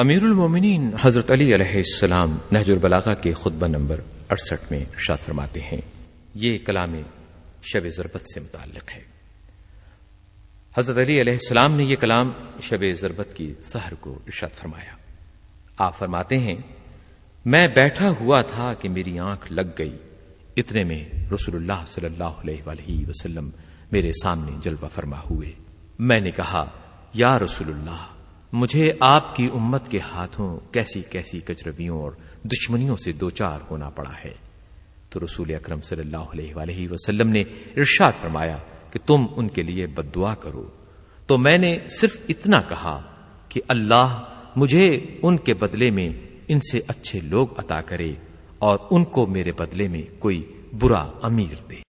امیر المومنین حضرت علی علیہ السلام نہج البلاغا کے خطبہ نمبر اڑسٹھ میں ارشاد فرماتے ہیں۔ یہ کلام شب ضربت سے متعلق ہے۔ حضرت علی علیہ السلام نے یہ کلام شب ضربت کی سحر کو ارشاد فرمایا۔ آپ فرماتے ہیں، میں بیٹھا ہوا تھا کہ میری آنکھ لگ گئی۔ اتنے میں رسول اللہ صلی اللہ علیہ وآلہ وسلم میرے سامنے جلوہ فرما ہوئے۔ میں نے کہا، یا رسول اللہ مجھے آپ کی امت کے ہاتھوں کیسی کیسی کچرویوں اور دشمنیوں سے دوچار ہونا پڑا ہے۔ تو رسول اکرم صلی اللہ علیہ وآلہ وسلم نے ارشاد فرمایا کہ تم ان کے لیے بد دعا کرو۔ تو میں نے صرف اتنا کہا کہ اللہ مجھے ان کے بدلے میں ان سے اچھے لوگ عطا کرے اور ان کو میرے بدلے میں کوئی برا امیر دے۔